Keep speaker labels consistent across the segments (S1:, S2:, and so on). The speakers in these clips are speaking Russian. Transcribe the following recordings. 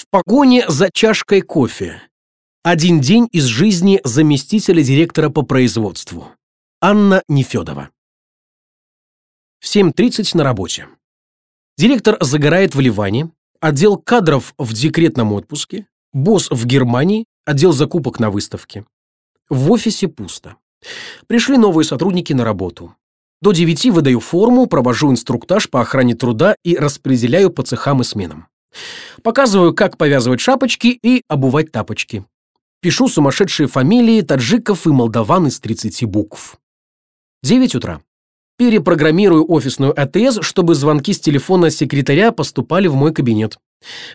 S1: В погоне за чашкой кофе. Один день из жизни заместителя директора по производству. Анна Нефедова. В 7.30 на работе. Директор загорает в Ливане, отдел кадров в декретном отпуске, босс в Германии, отдел закупок на выставке. В офисе пусто. Пришли новые сотрудники на работу. До 9 выдаю форму, провожу инструктаж по охране труда и распределяю по цехам и сменам. Показываю, как повязывать шапочки и обувать тапочки. Пишу сумасшедшие фамилии таджиков и молдаван из 30 букв. 9 утра. Перепрограммирую офисную АТС, чтобы звонки с телефона секретаря поступали в мой кабинет.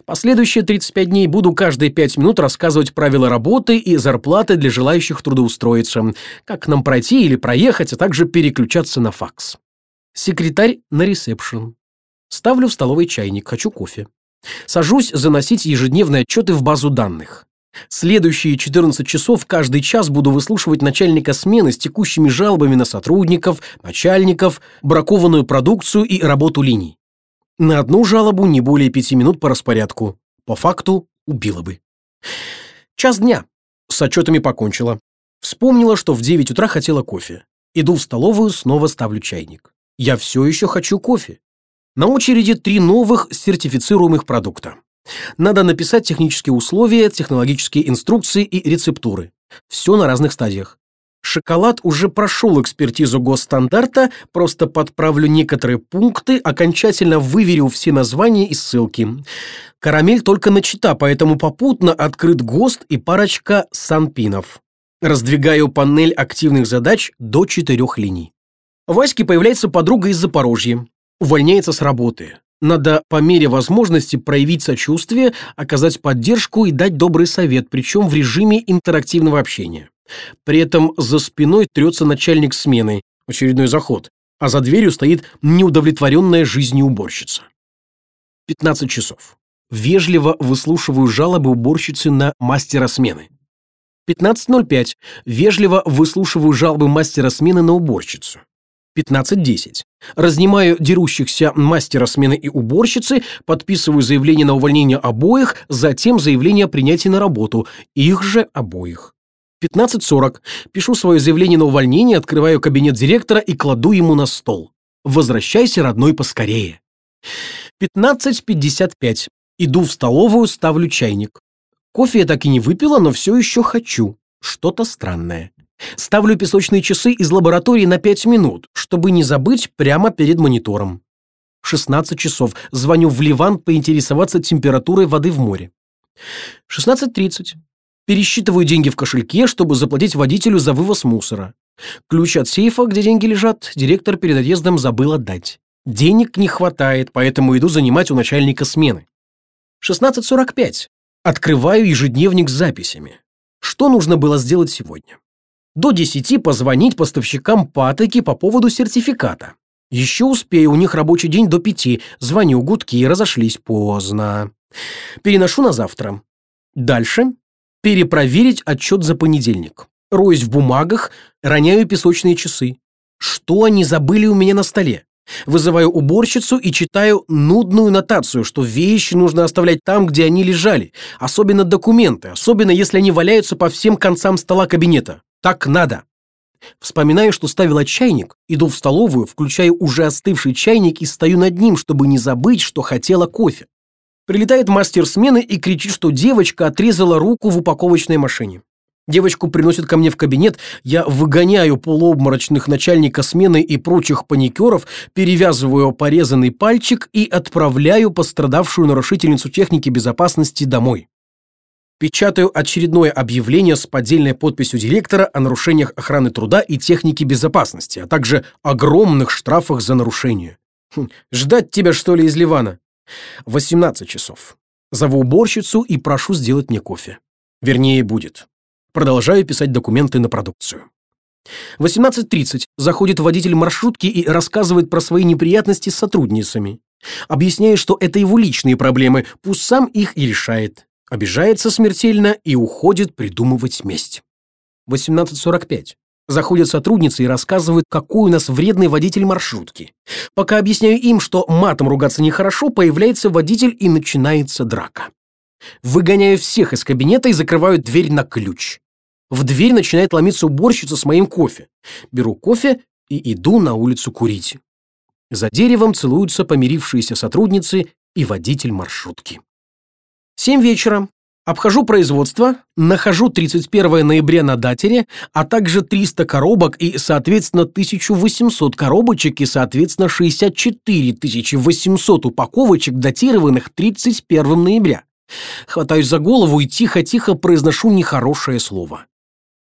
S1: Последующие 35 дней буду каждые 5 минут рассказывать правила работы и зарплаты для желающих трудоустроиться, как нам пройти или проехать, а также переключаться на факс. Секретарь на ресепшн. Ставлю в столовый чайник, хочу кофе. Сажусь заносить ежедневные отчеты в базу данных. Следующие 14 часов каждый час буду выслушивать начальника смены с текущими жалобами на сотрудников, начальников, бракованную продукцию и работу линий. На одну жалобу не более пяти минут по распорядку. По факту убило бы. Час дня. С отчетами покончила. Вспомнила, что в 9 утра хотела кофе. Иду в столовую, снова ставлю чайник. Я все еще хочу кофе. На очереди три новых сертифицируемых продукта. Надо написать технические условия, технологические инструкции и рецептуры. Все на разных стадиях. Шоколад уже прошел экспертизу госстандарта, просто подправлю некоторые пункты, окончательно выверю все названия и ссылки. Карамель только начата, поэтому попутно открыт ГОСТ и парочка санпинов. Раздвигаю панель активных задач до четырех линий. Ваське появляется подруга из Запорожья увольняется с работы. Надо по мере возможности проявить сочувствие, оказать поддержку и дать добрый совет, причем в режиме интерактивного общения. При этом за спиной трется начальник смены, очередной заход, а за дверью стоит неудовлетворенная жизнью уборщица. 15 часов. Вежливо выслушиваю жалобы уборщицы на мастера смены. 15.05. Вежливо выслушиваю жалобы мастера смены на уборщицу. 15.10. Разнимаю дерущихся мастера смены и уборщицы, подписываю заявление на увольнение обоих, затем заявление о принятии на работу, их же обоих. 15.40. Пишу свое заявление на увольнение, открываю кабинет директора и кладу ему на стол. Возвращайся, родной, поскорее. 15.55. Иду в столовую, ставлю чайник. Кофе я так и не выпила, но все еще хочу. Что-то странное. Ставлю песочные часы из лаборатории на 5 минут, чтобы не забыть прямо перед монитором. 16 часов. Звоню в Ливан поинтересоваться температурой воды в море. 16.30. Пересчитываю деньги в кошельке, чтобы заплатить водителю за вывоз мусора. Ключ от сейфа, где деньги лежат, директор перед отъездом забыл отдать. Денег не хватает, поэтому иду занимать у начальника смены. 16.45. Открываю ежедневник с записями. Что нужно было сделать сегодня? До 10 позвонить поставщикам патоки по поводу сертификата. Еще успею, у них рабочий день до 5. Звоню, гудки, разошлись поздно. Переношу на завтра. Дальше. Перепроверить отчет за понедельник. Роюсь в бумагах, роняю песочные часы. Что они забыли у меня на столе? Вызываю уборщицу и читаю нудную нотацию, что вещи нужно оставлять там, где они лежали, особенно документы, особенно если они валяются по всем концам стола кабинета. Так надо. Вспоминаю, что ставила чайник, иду в столовую, включаю уже остывший чайник и стою над ним, чтобы не забыть, что хотела кофе. Прилетает мастер смены и кричит, что девочка отрезала руку в упаковочной машине. Девочку приносят ко мне в кабинет, я выгоняю полуобморочных начальника смены и прочих паникеров, перевязываю порезанный пальчик и отправляю пострадавшую нарушительницу техники безопасности домой печатаю очередное объявление с поддельной подписью директора о нарушениях охраны труда и техники безопасности, а также огромных штрафах за нарушение. Хм, ждать тебя, что ли, из Ливана? 18 часов. Зову уборщицу и прошу сделать мне кофе. Вернее, будет. Продолжаю писать документы на продукцию. 18.30. Заходит водитель маршрутки и рассказывает про свои неприятности с сотрудницами. Объясняет, что это его личные проблемы, пусть сам их и решает обижается смертельно и уходит придумывать месть. 18.45. Заходят сотрудницы и рассказывают, какой у нас вредный водитель маршрутки. Пока объясняю им, что матом ругаться нехорошо, появляется водитель и начинается драка. Выгоняю всех из кабинета и закрываю дверь на ключ. В дверь начинает ломиться уборщица с моим кофе. Беру кофе и иду на улицу курить. За деревом целуются помирившиеся сотрудницы и водитель маршрутки. Семь вечера. Обхожу производство, нахожу 31 ноября на датере, а также 300 коробок и, соответственно, 1800 коробочек и, соответственно, 64 800 упаковочек, датированных 31 ноября. Хватаюсь за голову и тихо-тихо произношу нехорошее слово.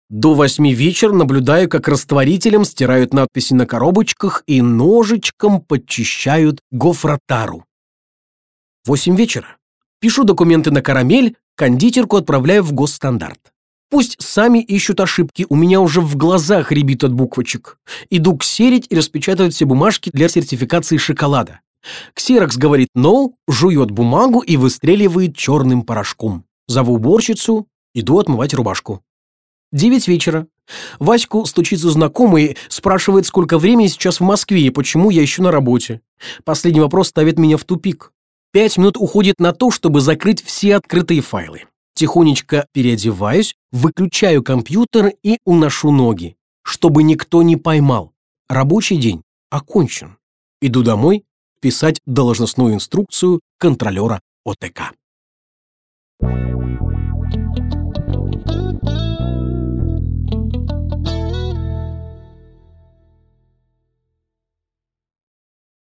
S1: До восьми вечера наблюдаю, как растворителем стирают надписи на коробочках и ножичком подчищают гофротару. Восемь вечера. Пишу документы на карамель, кондитерку отправляю в госстандарт. Пусть сами ищут ошибки, у меня уже в глазах рябит от буквочек. Иду ксерить и распечатывать все бумажки для сертификации шоколада. Ксерокс говорит «no», жует бумагу и выстреливает черным порошком. Зову уборщицу, иду отмывать рубашку. Девять вечера. Ваську стучится знакомый, спрашивает, сколько времени сейчас в Москве и почему я еще на работе. Последний вопрос ставит меня в тупик. Пять минут уходит на то, чтобы закрыть все открытые файлы. Тихонечко переодеваюсь, выключаю компьютер и уношу ноги, чтобы никто не поймал. Рабочий день окончен. Иду домой писать должностную инструкцию контролера ОТК. Thank you.